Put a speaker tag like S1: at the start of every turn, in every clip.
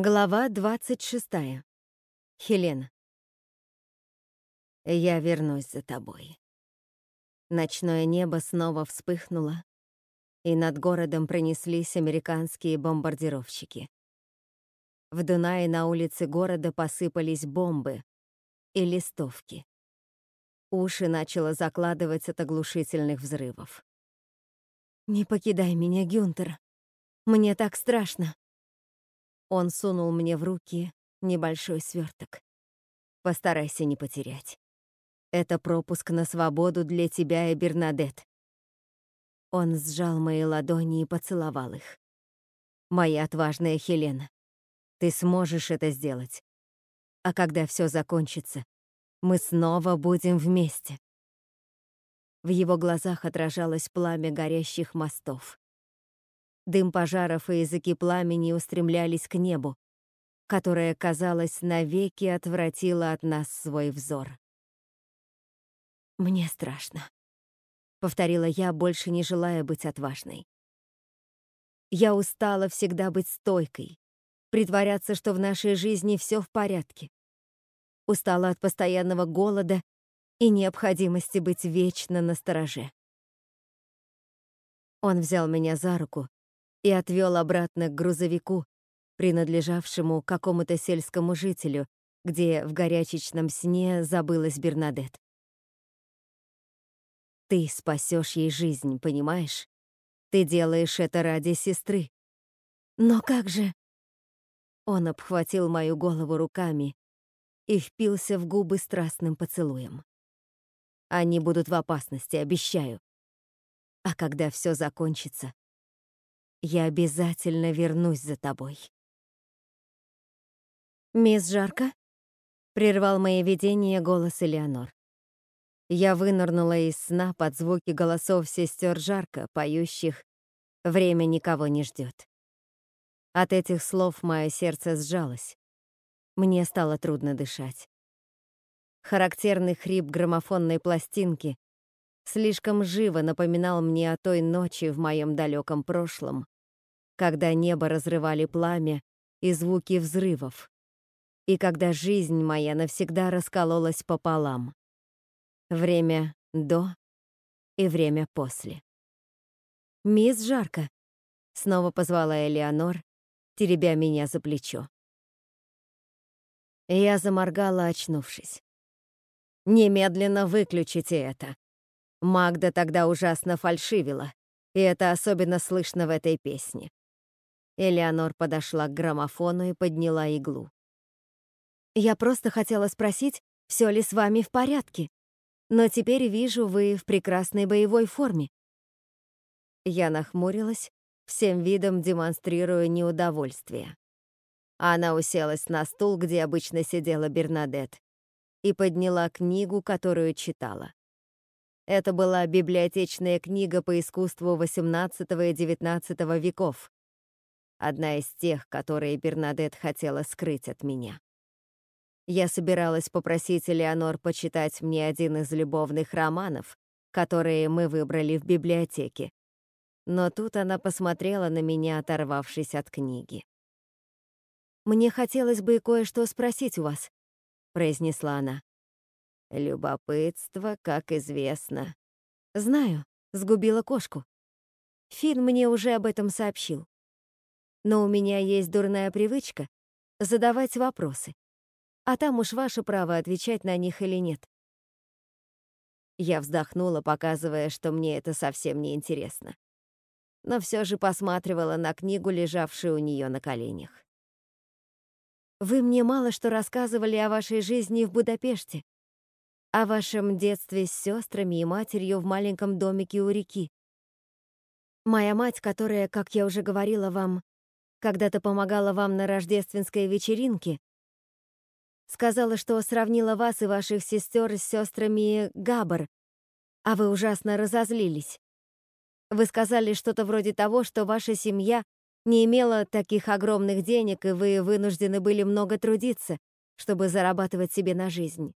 S1: Глава 26. Хелена. Я вернусь за тобой. Ночное небо снова вспыхнуло, и над городом пронеслись американские бомбардировщики. В Дунае на улице города посыпались бомбы и листовки. Уши начало закладывать от оглушительных взрывов. «Не покидай меня, Гюнтер. Мне так страшно», он сунул мне в руки небольшой сверток. Постарайся не потерять. Это пропуск на свободу для тебя и Бернадет. Он сжал мои ладони и поцеловал их. Моя отважная Хелена, ты сможешь это сделать. А когда все закончится, мы снова будем вместе. В его глазах отражалось пламя горящих мостов. Дым пожаров и языки пламени устремлялись к небу, которое, казалось, навеки отвратило от нас свой взор. «Мне страшно», — повторила я, больше не желая быть отважной. Я устала всегда быть стойкой, притворяться, что в нашей жизни все в порядке. Устала от постоянного голода и необходимости быть вечно на стороже. Он взял меня за руку, и отвел обратно к грузовику, принадлежавшему какому-то сельскому жителю, где в горячечном сне забылась Бернадет. Ты спасешь ей жизнь, понимаешь? Ты делаешь это ради сестры. Но как же... Он обхватил мою голову руками и впился в губы страстным поцелуем. Они будут в опасности, обещаю. А когда все закончится, я обязательно вернусь за тобой. «Мисс Жарко?» — прервал мои видения голос Элеонор. Я вынырнула из сна под звуки голосов сестер Жарко, поющих «Время никого не ждет». От этих слов мое сердце сжалось. Мне стало трудно дышать. Характерный хрип граммофонной пластинки слишком живо напоминал мне о той ночи в моем далеком прошлом, когда небо разрывали пламя и звуки взрывов, и когда жизнь моя навсегда раскололась пополам. Время до и время после. «Мисс Жарко», — снова позвала Элеонор, теребя меня за плечо. Я заморгала, очнувшись. «Немедленно выключите это», Магда тогда ужасно фальшивила, и это особенно слышно в этой песне. Элеонор подошла к граммофону и подняла иглу. «Я просто хотела спросить, все ли с вами в порядке, но теперь вижу, вы в прекрасной боевой форме». Я нахмурилась, всем видом демонстрируя неудовольствие. Она уселась на стул, где обычно сидела Бернадет, и подняла книгу, которую читала. Это была библиотечная книга по искусству XVIII и XIX веков. Одна из тех, которые Бернадет хотела скрыть от меня. Я собиралась попросить Элеонор почитать мне один из любовных романов, которые мы выбрали в библиотеке. Но тут она посмотрела на меня, оторвавшись от книги. «Мне хотелось бы кое-что спросить у вас», — произнесла она. Любопытство, как известно. Знаю, сгубила кошку. Фин мне уже об этом сообщил. Но у меня есть дурная привычка задавать вопросы. А там уж ваше право отвечать на них или нет. Я вздохнула, показывая, что мне это совсем не интересно. Но все же посматривала на книгу, лежавшую у нее на коленях. Вы мне мало что рассказывали о вашей жизни в Будапеште, о вашем детстве с сестрами и матерью в маленьком домике у реки. Моя мать, которая, как я уже говорила вам, когда-то помогала вам на рождественской вечеринке, сказала, что сравнила вас и ваших сестер с сестрами Габар, а вы ужасно разозлились. Вы сказали что-то вроде того, что ваша семья не имела таких огромных денег, и вы вынуждены были много трудиться, чтобы зарабатывать себе на жизнь.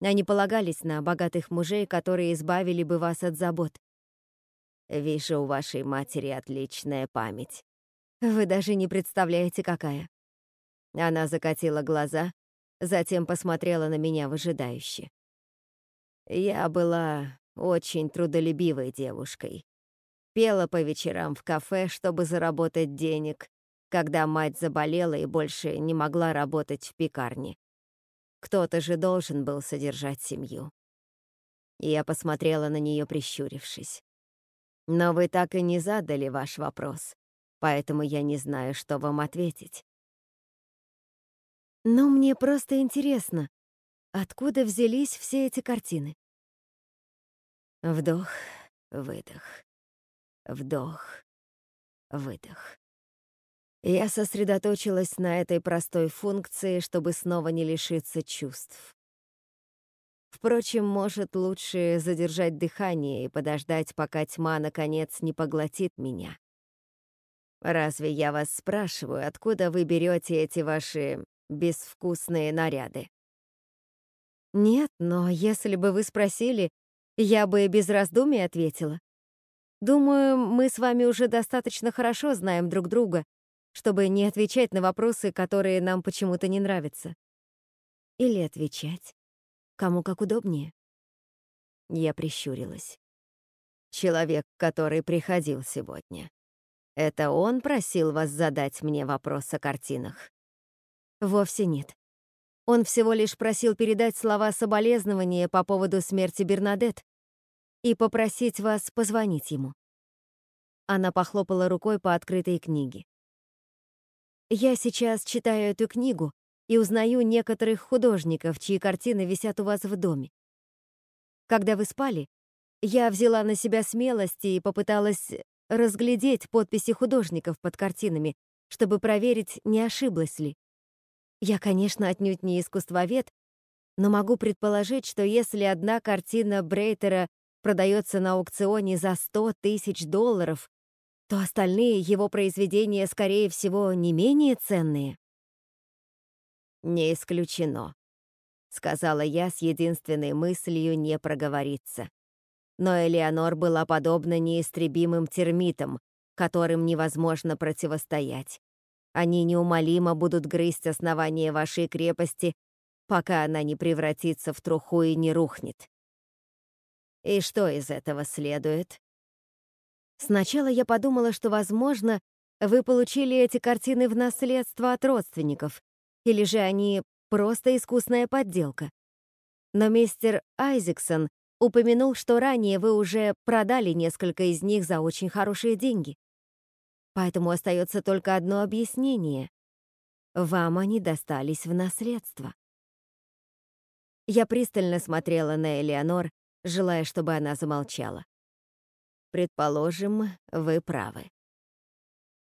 S1: Они полагались на богатых мужей, которые избавили бы вас от забот. Вижу, у вашей матери отличная память. Вы даже не представляете, какая. Она закатила глаза, затем посмотрела на меня выжидающе. Я была очень трудолюбивой девушкой. Пела по вечерам в кафе, чтобы заработать денег, когда мать заболела и больше не могла работать в пекарне. Кто-то же должен был содержать семью. Я посмотрела на нее, прищурившись. Но вы так и не задали ваш вопрос, поэтому я не знаю, что вам ответить. Но мне просто интересно, откуда взялись все эти картины? Вдох, выдох. Вдох, выдох. Я сосредоточилась на этой простой функции, чтобы снова не лишиться чувств. Впрочем, может, лучше задержать дыхание и подождать, пока тьма, наконец, не поглотит меня. Разве я вас спрашиваю, откуда вы берете эти ваши безвкусные наряды? Нет, но если бы вы спросили, я бы без раздумий ответила. Думаю, мы с вами уже достаточно хорошо знаем друг друга, чтобы не отвечать на вопросы, которые нам почему-то не нравятся. Или отвечать. Кому как удобнее. Я прищурилась. Человек, который приходил сегодня. Это он просил вас задать мне вопрос о картинах? Вовсе нет. Он всего лишь просил передать слова соболезнования по поводу смерти Бернадет и попросить вас позвонить ему. Она похлопала рукой по открытой книге. Я сейчас читаю эту книгу и узнаю некоторых художников, чьи картины висят у вас в доме. Когда вы спали, я взяла на себя смелость и попыталась разглядеть подписи художников под картинами, чтобы проверить, не ошиблась ли. Я, конечно, отнюдь не искусствовед, но могу предположить, что если одна картина Брейтера продается на аукционе за 100 тысяч долларов, то остальные его произведения, скорее всего, не менее ценные. «Не исключено», — сказала я с единственной мыслью не проговориться. Но Элеонор была подобна неистребимым термитам, которым невозможно противостоять. Они неумолимо будут грызть основание вашей крепости, пока она не превратится в труху и не рухнет. И что из этого следует? Сначала я подумала, что, возможно, вы получили эти картины в наследство от родственников, или же они просто искусная подделка. Но мистер Айзексон упомянул, что ранее вы уже продали несколько из них за очень хорошие деньги. Поэтому остается только одно объяснение. Вам они достались в наследство. Я пристально смотрела на Элеонор, желая, чтобы она замолчала. Предположим, вы правы.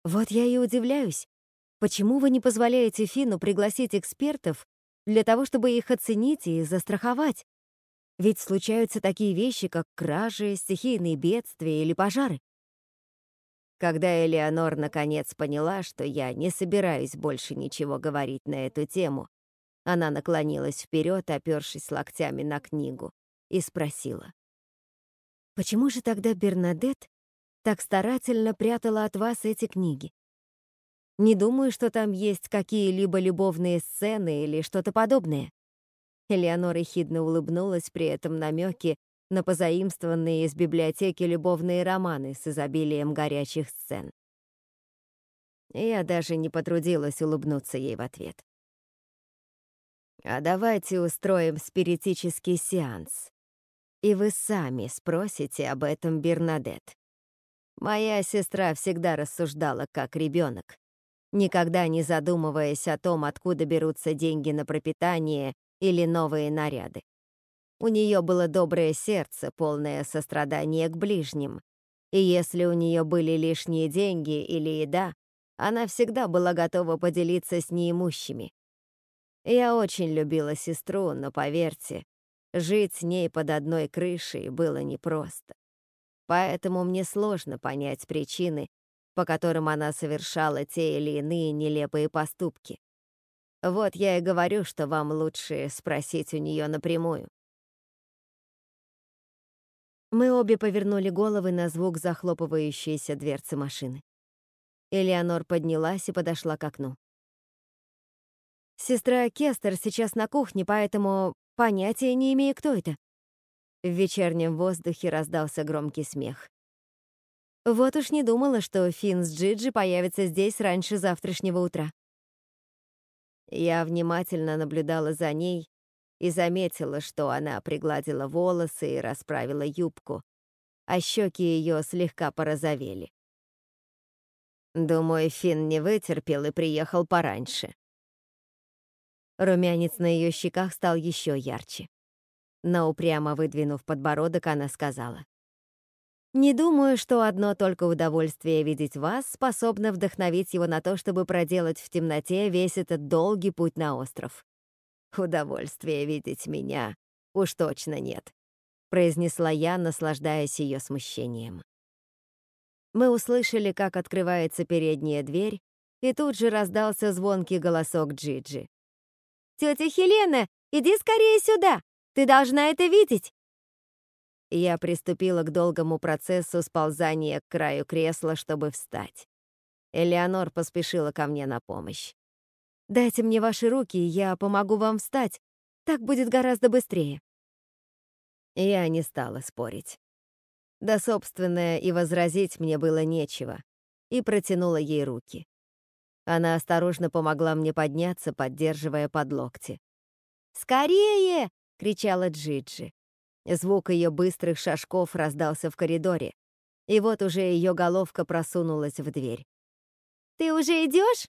S1: Вот я и удивляюсь, почему вы не позволяете Фину пригласить экспертов для того, чтобы их оценить и застраховать? Ведь случаются такие вещи, как кражи, стихийные бедствия или пожары. Когда Элеонор наконец поняла, что я не собираюсь больше ничего говорить на эту тему, она наклонилась вперед, опершись локтями на книгу, и спросила. Почему же тогда Бернадет так старательно прятала от вас эти книги? Не думаю, что там есть какие-либо любовные сцены или что-то подобное. Элеонора хидно улыбнулась при этом намеке на позаимствованные из библиотеки любовные романы с изобилием горячих сцен. Я даже не потрудилась улыбнуться ей в ответ. «А давайте устроим спиритический сеанс и вы сами спросите об этом Бернадет. Моя сестра всегда рассуждала как ребенок, никогда не задумываясь о том, откуда берутся деньги на пропитание или новые наряды. У нее было доброе сердце, полное сострадания к ближним, и если у нее были лишние деньги или еда, она всегда была готова поделиться с неимущими. Я очень любила сестру, но поверьте, Жить с ней под одной крышей было непросто. Поэтому мне сложно понять причины, по которым она совершала те или иные нелепые поступки. Вот я и говорю, что вам лучше спросить у нее напрямую. Мы обе повернули головы на звук захлопывающейся дверцы машины. Элеонор поднялась и подошла к окну. Сестра Кестер сейчас на кухне, поэтому понятия не имею, кто это. В вечернем воздухе раздался громкий смех. Вот уж не думала, что Финн с Джиджи появятся здесь раньше завтрашнего утра. Я внимательно наблюдала за ней и заметила, что она пригладила волосы и расправила юбку, а щеки ее слегка порозовели. Думаю, Финн не вытерпел и приехал пораньше. Румянец на ее щеках стал еще ярче. Но упрямо выдвинув подбородок, она сказала. «Не думаю, что одно только удовольствие видеть вас способно вдохновить его на то, чтобы проделать в темноте весь этот долгий путь на остров. Удовольствие видеть меня уж точно нет», — произнесла я, наслаждаясь ее смущением. Мы услышали, как открывается передняя дверь, и тут же раздался звонкий голосок Джиджи. «Тетя Хелена, иди скорее сюда! Ты должна это видеть!» Я приступила к долгому процессу сползания к краю кресла, чтобы встать. Элеонор поспешила ко мне на помощь. «Дайте мне ваши руки, я помогу вам встать. Так будет гораздо быстрее». Я не стала спорить. Да, собственно, и возразить мне было нечего, и протянула ей руки. Она осторожно помогла мне подняться, поддерживая под локти. «Скорее!» — кричала Джиджи. Звук ее быстрых шажков раздался в коридоре, и вот уже ее головка просунулась в дверь. «Ты уже идешь?»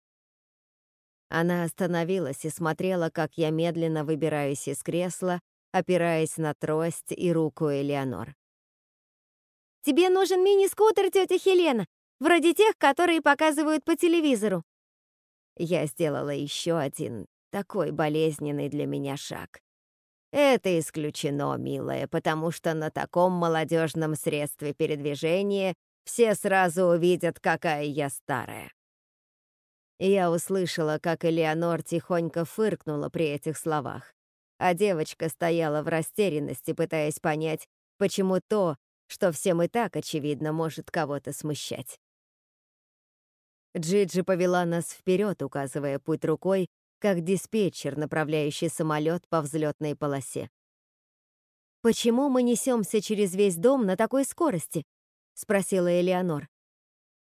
S1: Она остановилась и смотрела, как я медленно выбираюсь из кресла, опираясь на трость и руку Элеонор. «Тебе нужен мини-скутер, тетя Хелена, вроде тех, которые показывают по телевизору. Я сделала еще один такой болезненный для меня шаг. Это исключено, милая, потому что на таком молодежном средстве передвижения все сразу увидят, какая я старая. Я услышала, как Элеонор тихонько фыркнула при этих словах, а девочка стояла в растерянности, пытаясь понять, почему то, что всем и так очевидно, может кого-то смущать. Джиджи повела нас вперед, указывая путь рукой, как диспетчер, направляющий самолет по взлетной полосе. «Почему мы несемся через весь дом на такой скорости?» — спросила Элеонор.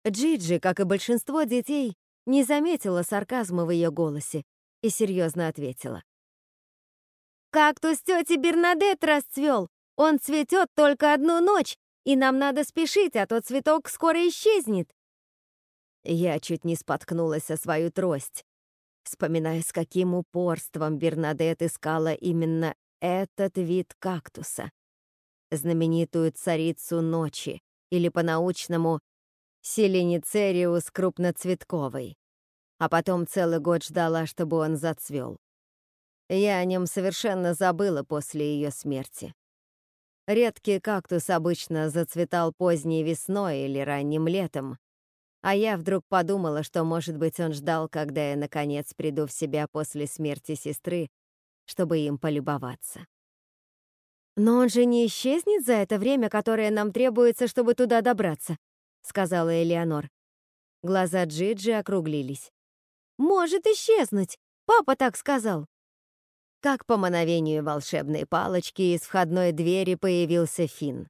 S1: Джиджи, как и большинство детей, не заметила сарказма в ее голосе и серьезно ответила. «Кактус тети Бернадет расцвел. Он цветет только одну ночь, и нам надо спешить, а то цветок скоро исчезнет. Я чуть не споткнулась о свою трость, вспоминая, с каким упорством Бернадет искала именно этот вид кактуса. Знаменитую царицу ночи, или по-научному Селеницериус крупноцветковый. А потом целый год ждала, чтобы он зацвел. Я о нем совершенно забыла после ее смерти. Редкий кактус обычно зацветал поздней весной или ранним летом, а я вдруг подумала, что, может быть, он ждал, когда я, наконец, приду в себя после смерти сестры, чтобы им полюбоваться. «Но он же не исчезнет за это время, которое нам требуется, чтобы туда добраться», — сказала Элеонор. Глаза Джиджи округлились. «Может исчезнуть, папа так сказал». Как по мановению волшебной палочки из входной двери появился Финн.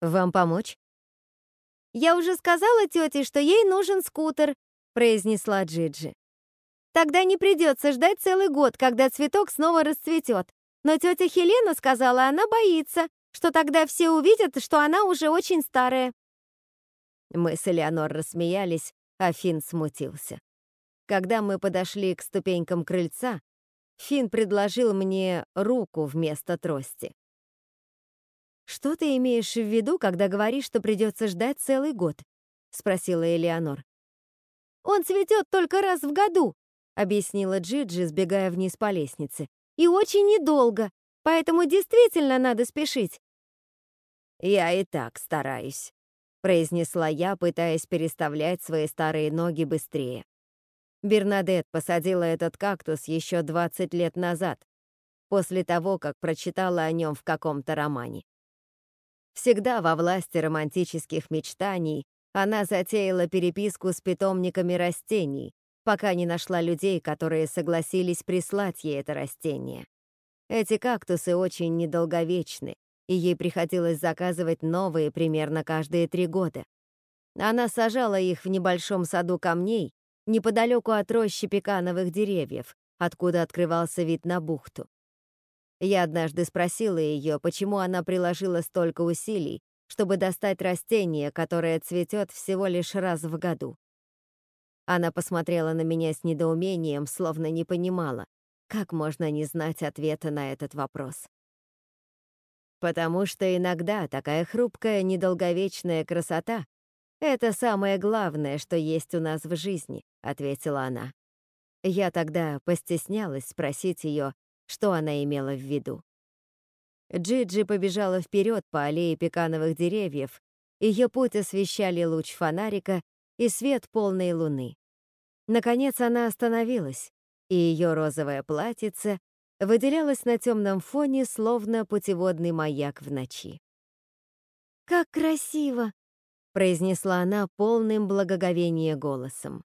S1: «Вам помочь?» «Я уже сказала тете, что ей нужен скутер», — произнесла Джиджи. «Тогда не придется ждать целый год, когда цветок снова расцветет. Но тетя Хелена сказала, она боится, что тогда все увидят, что она уже очень старая». Мы с Элеонор рассмеялись, а Финн смутился. Когда мы подошли к ступенькам крыльца, Финн предложил мне руку вместо трости. «Что ты имеешь в виду, когда говоришь, что придется ждать целый год?» — спросила Элеонор. «Он цветет только раз в году», — объяснила Джиджи, сбегая вниз по лестнице. «И очень недолго, поэтому действительно надо спешить». «Я и так стараюсь», — произнесла я, пытаясь переставлять свои старые ноги быстрее. Бернадет посадила этот кактус еще 20 лет назад, после того, как прочитала о нем в каком-то романе. Всегда во власти романтических мечтаний она затеяла переписку с питомниками растений, пока не нашла людей, которые согласились прислать ей это растение. Эти кактусы очень недолговечны, и ей приходилось заказывать новые примерно каждые три года. Она сажала их в небольшом саду камней неподалеку от рощи пекановых деревьев, откуда открывался вид на бухту. Я однажды спросила ее, почему она приложила столько усилий, чтобы достать растение, которое цветет всего лишь раз в году. Она посмотрела на меня с недоумением, словно не понимала, как можно не знать ответа на этот вопрос. Потому что иногда такая хрупкая, недолговечная красота — это самое главное, что есть у нас в жизни, — ответила она. Я тогда постеснялась спросить ее, что она имела в виду. Джиджи побежала вперед по аллее пекановых деревьев, ее путь освещали луч фонарика и свет полной луны. Наконец она остановилась, и ее розовое платьице выделялось на темном фоне, словно путеводный маяк в ночи. «Как красиво!» — произнесла она полным благоговения голосом.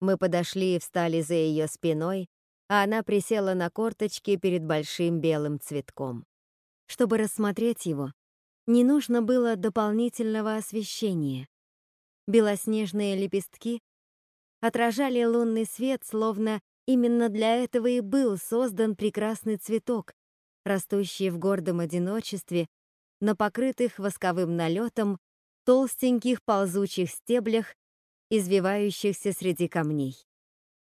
S1: Мы подошли и встали за ее спиной, а она присела на корточки перед большим белым цветком. Чтобы рассмотреть его, не нужно было дополнительного освещения. Белоснежные лепестки отражали лунный свет, словно именно для этого и был создан прекрасный цветок, растущий в гордом одиночестве на покрытых восковым налетом толстеньких ползучих стеблях извивающихся среди камней.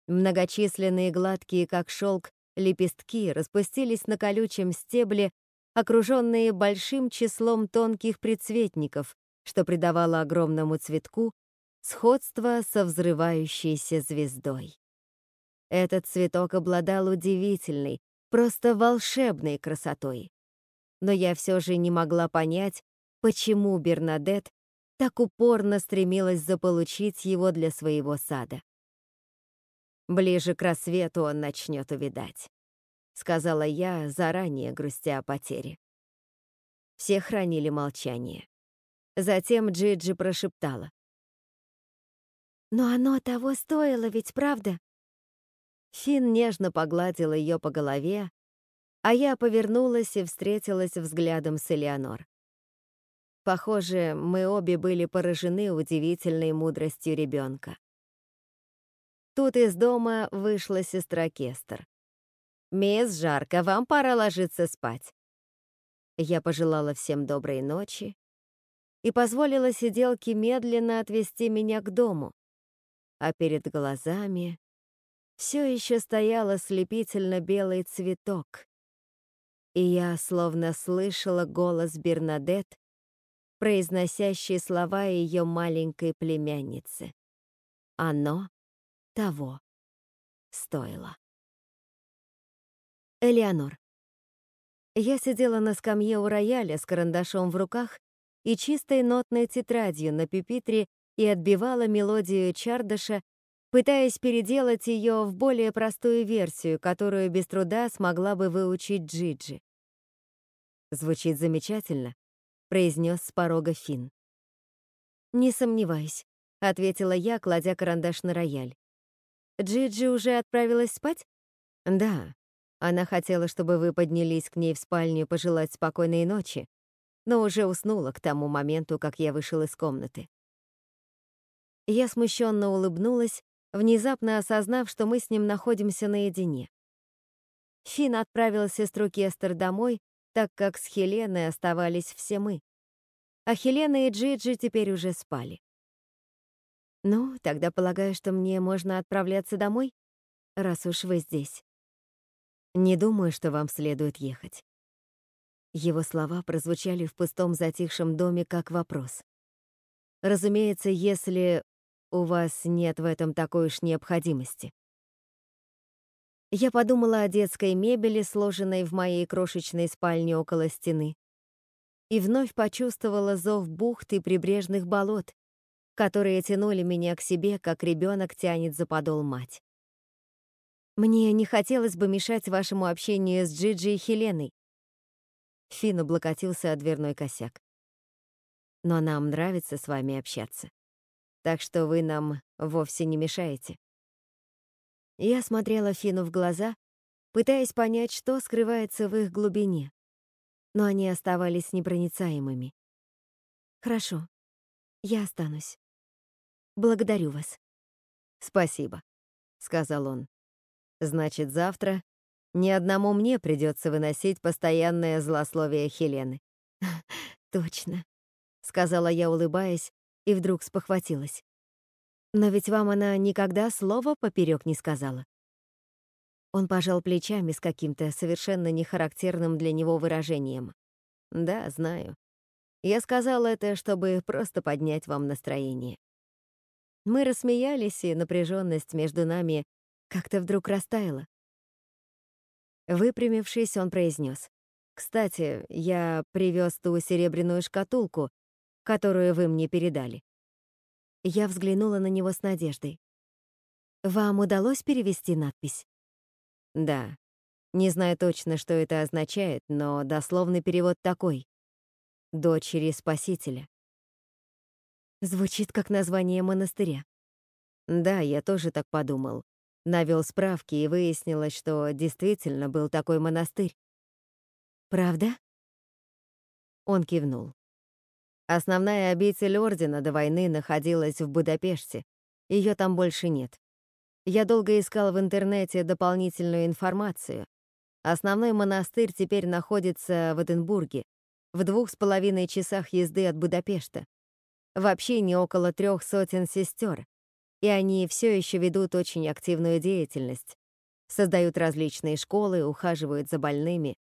S1: Многочисленные гладкие, как шелк, лепестки распустились на колючем стебле, окруженные большим числом тонких предцветников, что придавало огромному цветку сходство со взрывающейся звездой. Этот цветок обладал удивительной, просто волшебной красотой. Но я все же не могла понять, почему Бернадет так упорно стремилась заполучить его для своего сада. «Ближе к рассвету он начнет увидать», — сказала я, заранее грустя о потере. Все хранили молчание. Затем Джиджи прошептала. «Но оно того стоило ведь, правда?» Фин нежно погладил ее по голове, а я повернулась и встретилась взглядом с Элеонор. Похоже, мы обе были поражены удивительной мудростью ребенка. Тут из дома вышла сестра Кестер. «Мисс Жарко, вам пора ложиться спать». Я пожелала всем доброй ночи и позволила сиделке медленно отвести меня к дому, а перед глазами все еще стоял ослепительно белый цветок, и я словно слышала голос Бернадет, произносящие слова ее маленькой племянницы. Оно того стоило. Элеонор. Я сидела на скамье у рояля с карандашом в руках и чистой нотной тетрадью на пепитре и отбивала мелодию Чардаша, пытаясь переделать ее в более простую версию, которую без труда смогла бы выучить Джиджи. Звучит замечательно, произнес с порога Фин. «Не сомневаюсь», — ответила я, кладя карандаш на рояль. «Джиджи уже отправилась спать?» «Да. Она хотела, чтобы вы поднялись к ней в спальню пожелать спокойной ночи, но уже уснула к тому моменту, как я вышел из комнаты». Я смущенно улыбнулась, внезапно осознав, что мы с ним находимся наедине. Фин отправил сестру Кестер домой, так как с Хеленой оставались все мы. А Хелена и Джиджи теперь уже спали. «Ну, тогда полагаю, что мне можно отправляться домой, раз уж вы здесь. Не думаю, что вам следует ехать». Его слова прозвучали в пустом затихшем доме как вопрос. Разумеется, если у вас нет в этом такой уж необходимости. Я подумала о детской мебели, сложенной в моей крошечной спальне около стены, и вновь почувствовала зов бухт и прибрежных болот, которые тянули меня к себе, как ребенок тянет за подол мать. Мне не хотелось бы мешать вашему общению с Джиджи и Хеленой. Финн облокотился о дверной косяк. Но нам нравится с вами общаться. Так что вы нам вовсе не мешаете. Я смотрела Фину в глаза, пытаясь понять, что скрывается в их глубине, но они оставались непроницаемыми. «Хорошо, я останусь. Благодарю вас».
S2: «Спасибо», — сказал он. «Значит, завтра ни одному мне придется выносить постоянное злословие Хелены».
S1: «Точно», — сказала я, улыбаясь, и вдруг спохватилась. «Но ведь вам она никогда слова поперек не сказала». Он пожал плечами с каким-то совершенно нехарактерным для него выражением.
S2: «Да, знаю. Я сказал это, чтобы просто поднять вам настроение».
S1: Мы рассмеялись, и напряженность между нами как-то вдруг растаяла. Выпрямившись, он произнес. «Кстати, я привез ту серебряную шкатулку, которую вы мне передали». Я взглянула на него с надеждой. «Вам удалось перевести надпись?»
S2: «Да. Не знаю точно, что это означает, но дословный перевод такой. Дочери Спасителя».
S1: Звучит как название монастыря.
S2: Да, я тоже так подумал. Навел справки и выяснилось, что действительно был такой монастырь.
S1: Правда?
S2: Он кивнул. Основная обитель Ордена до войны находилась в Будапеште. Ее там больше нет. Я долго искал в интернете дополнительную информацию. Основной монастырь теперь находится в Эдинбурге, в двух с половиной часах езды от Будапешта. В общине около трех сотен сестер, и они все еще ведут очень активную деятельность. Создают различные школы, ухаживают за больными,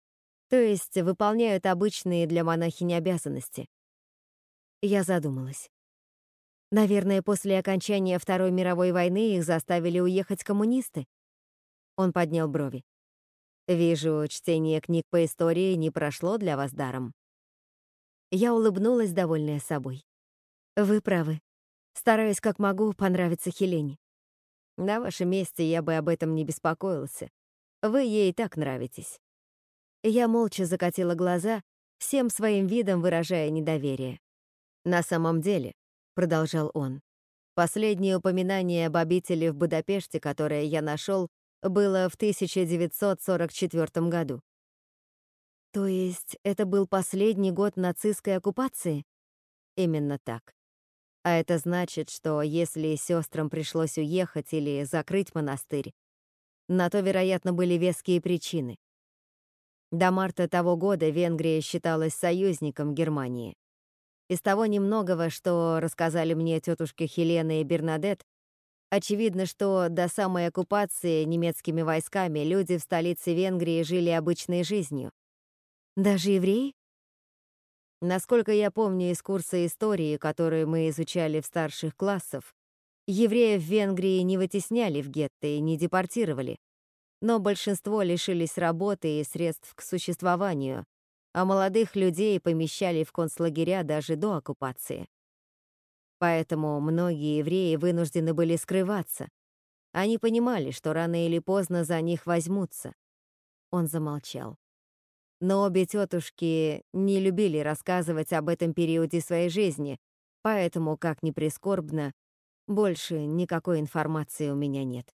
S2: то есть выполняют обычные для монахини обязанности. Я задумалась. Наверное, после окончания Второй мировой войны их заставили уехать коммунисты. Он поднял брови. Вижу, чтение книг по истории не прошло для вас даром. Я улыбнулась, довольная собой. Вы правы. Стараюсь как могу понравиться Хелене. На вашем месте я бы об этом не беспокоился. Вы ей и так нравитесь. Я молча закатила глаза, всем своим видом выражая недоверие. На самом деле, продолжал он, последнее упоминание об обители в Будапеште, которое я нашел, было в 1944 году. То есть это был последний год нацистской оккупации? Именно так. А это значит, что если сестрам пришлось уехать или закрыть монастырь, на то, вероятно, были веские причины. До марта того года Венгрия считалась союзником Германии. Из того немногого, что рассказали мне тетушки Хелена и Бернадет, очевидно, что до самой оккупации немецкими войсками люди в столице Венгрии жили обычной жизнью. Даже евреи? Насколько я помню из курса истории, который мы изучали в старших классах, евреев в Венгрии не вытесняли в гетто и не депортировали, но большинство лишились работы и средств к существованию, а молодых людей помещали в концлагеря даже до оккупации. Поэтому многие евреи вынуждены были скрываться. Они понимали, что рано или поздно за них возьмутся. Он замолчал. Но обе тетушки не любили рассказывать об этом периоде своей жизни, поэтому, как ни прискорбно, больше никакой информации у меня нет.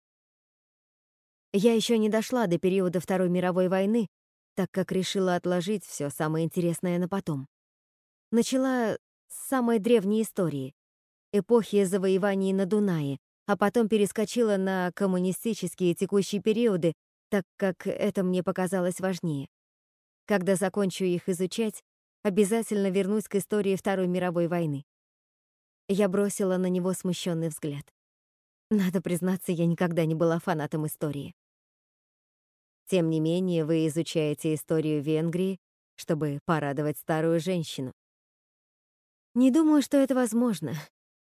S2: Я еще не дошла до периода Второй мировой войны, так как решила отложить все самое интересное на потом. Начала с самой древней истории, эпохи завоеваний на Дунае, а потом перескочила на коммунистические текущие периоды, так как это мне показалось важнее. Когда закончу их изучать, обязательно вернусь к истории Второй мировой войны. Я бросила на него смущенный взгляд. Надо признаться, я никогда не была фанатом истории. Тем не менее, вы изучаете историю Венгрии, чтобы порадовать старую женщину. Не думаю, что это возможно.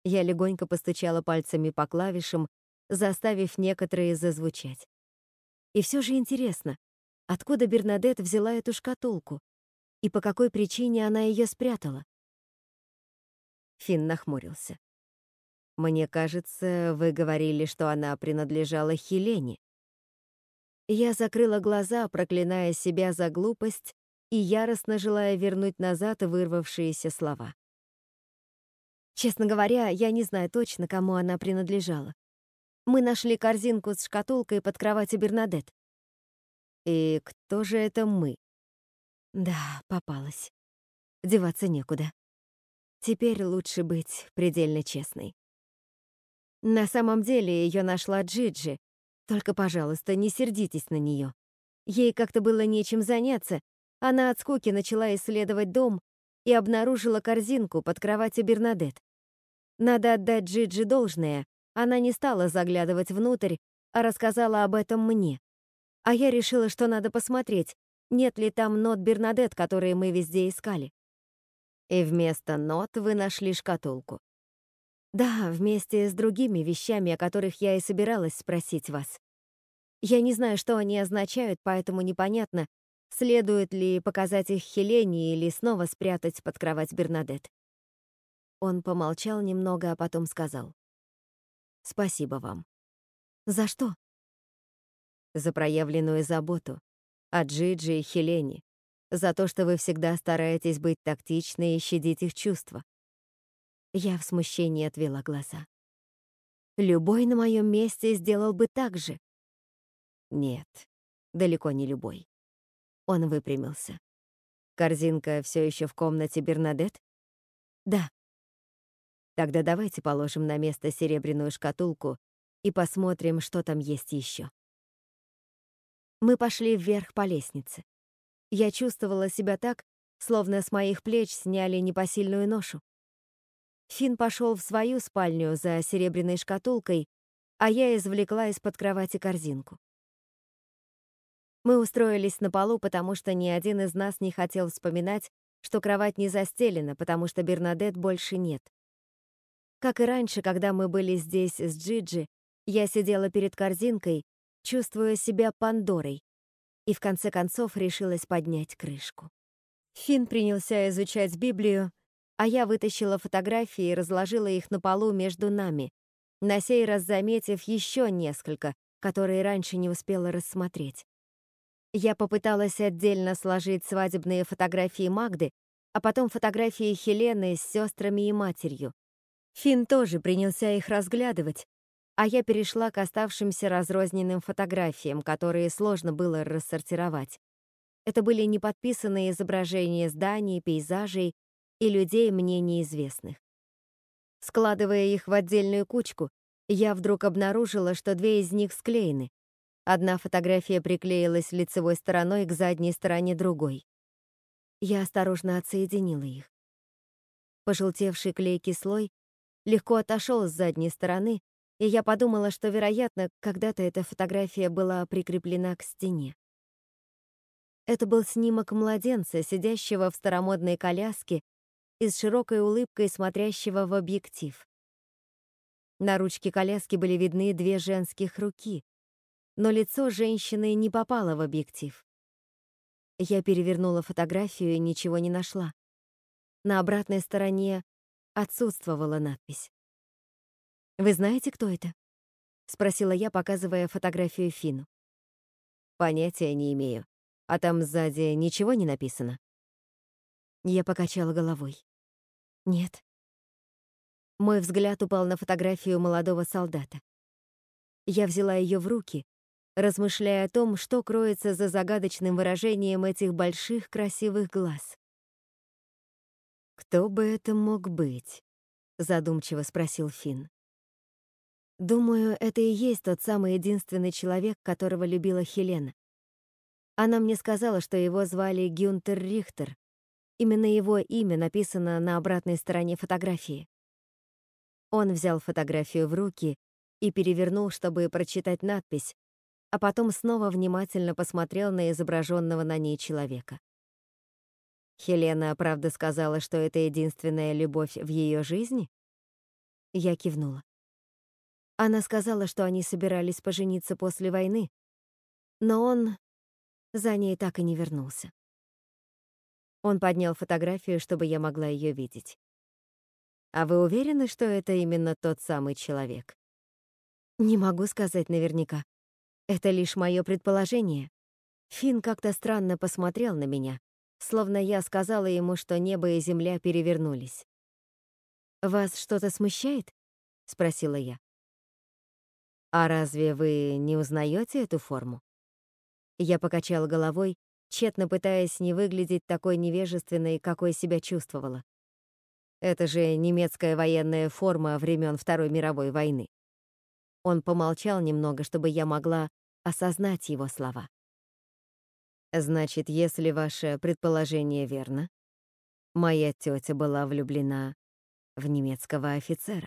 S2: Я легонько постучала пальцами по клавишам, заставив некоторые зазвучать. И все же интересно, Откуда Бернадет взяла эту шкатулку? И по какой причине она ее спрятала? Финн нахмурился. «Мне кажется, вы говорили, что она принадлежала Хелене». Я закрыла глаза, проклиная себя за глупость и яростно желая вернуть назад вырвавшиеся слова. Честно говоря, я не знаю точно, кому она принадлежала. Мы нашли корзинку с шкатулкой под кроватью Бернадет.
S1: И кто же это мы?
S2: Да, попалась. Деваться некуда. Теперь лучше быть предельно честной. На самом деле ее нашла Джиджи. Только, пожалуйста, не сердитесь на нее. Ей как-то было нечем заняться. Она от скуки начала исследовать дом и обнаружила корзинку под кроватью Бернадет. Надо отдать Джиджи должное. Она не стала заглядывать внутрь, а рассказала об этом мне. А я решила, что надо посмотреть, нет ли там нот Бернадет, которые мы везде искали.
S1: И вместо нот вы нашли шкатулку.
S2: Да, вместе с другими вещами, о которых я и собиралась спросить вас. Я не знаю, что они означают, поэтому непонятно, следует ли показать их Хелене или снова спрятать под кровать Бернадет. Он помолчал немного, а потом сказал. «Спасибо вам». «За что?»
S1: «За проявленную заботу. О Джиджи и Хелене. За то, что вы всегда стараетесь быть тактичной и щадить их чувства».
S2: Я в смущении отвела глаза. «Любой на моем месте сделал бы так же».
S1: «Нет, далеко не любой». Он выпрямился. «Корзинка все еще в комнате Бернадет?»
S2: «Да».
S1: Тогда давайте положим на место серебряную шкатулку и посмотрим, что там есть еще.
S2: Мы пошли вверх по лестнице. Я чувствовала себя так, словно с моих плеч сняли непосильную ношу. Фин пошел в свою спальню за серебряной шкатулкой, а я извлекла из-под кровати корзинку. Мы устроились на полу, потому что ни один из нас не хотел вспоминать, что кровать не застелена, потому что Бернадет больше нет. Как и раньше, когда мы были здесь с Джиджи, я сидела перед корзинкой, чувствуя себя Пандорой, и в конце концов решилась поднять крышку. Финн принялся изучать Библию, а я вытащила фотографии и разложила их на полу между нами, на сей раз заметив еще несколько, которые раньше не успела рассмотреть. Я попыталась отдельно сложить свадебные фотографии Магды, а потом фотографии Хелены с сестрами и матерью, Финн тоже принялся их разглядывать, а я перешла к оставшимся разрозненным фотографиям, которые сложно было рассортировать. Это были неподписанные изображения зданий, пейзажей и людей мне неизвестных. Складывая их в отдельную кучку, я вдруг обнаружила, что две из них склеены. Одна фотография приклеилась лицевой стороной к задней стороне другой. Я осторожно отсоединила их. Пожелтевший клейкий слой легко отошел с задней стороны, и я подумала, что, вероятно, когда-то эта фотография была прикреплена к стене. Это был снимок младенца, сидящего в старомодной коляске и с широкой улыбкой смотрящего в объектив. На ручке коляски были видны две женских руки, но лицо женщины не попало в объектив. Я перевернула фотографию и ничего не нашла. На обратной стороне отсутствовала надпись. «Вы знаете, кто это?» — спросила я, показывая фотографию Фину.
S1: «Понятия не имею. А там сзади ничего не написано?»
S2: Я покачала головой. «Нет». Мой взгляд упал на фотографию молодого солдата. Я взяла ее в руки, размышляя о том, что кроется за загадочным выражением этих больших красивых глаз.
S1: «Кто бы это мог быть?» — задумчиво спросил Финн.
S2: «Думаю, это и есть тот самый единственный человек, которого любила Хелена. Она мне сказала, что его звали Гюнтер Рихтер. Именно его имя написано на обратной стороне фотографии». Он взял фотографию в руки и перевернул, чтобы прочитать надпись, а потом снова внимательно посмотрел на изображенного на ней человека.
S1: Хелена правда сказала, что это единственная любовь в ее жизни?
S2: Я кивнула. Она сказала, что они собирались пожениться после войны, но он за ней так и не вернулся. Он поднял фотографию, чтобы я могла ее видеть.
S1: А вы уверены, что это именно тот самый человек?
S2: Не могу сказать наверняка. Это лишь мое предположение. Фин как-то странно посмотрел на меня, словно я сказала ему, что небо и земля перевернулись. «Вас что-то смущает?» — спросила я. А разве вы не узнаете эту форму? Я покачала головой, тщетно пытаясь не выглядеть такой невежественной, какой себя чувствовала. Это же немецкая военная форма времен Второй мировой войны. Он помолчал немного, чтобы я могла осознать его слова. Значит, если ваше предположение верно, моя тетя была влюблена в немецкого офицера.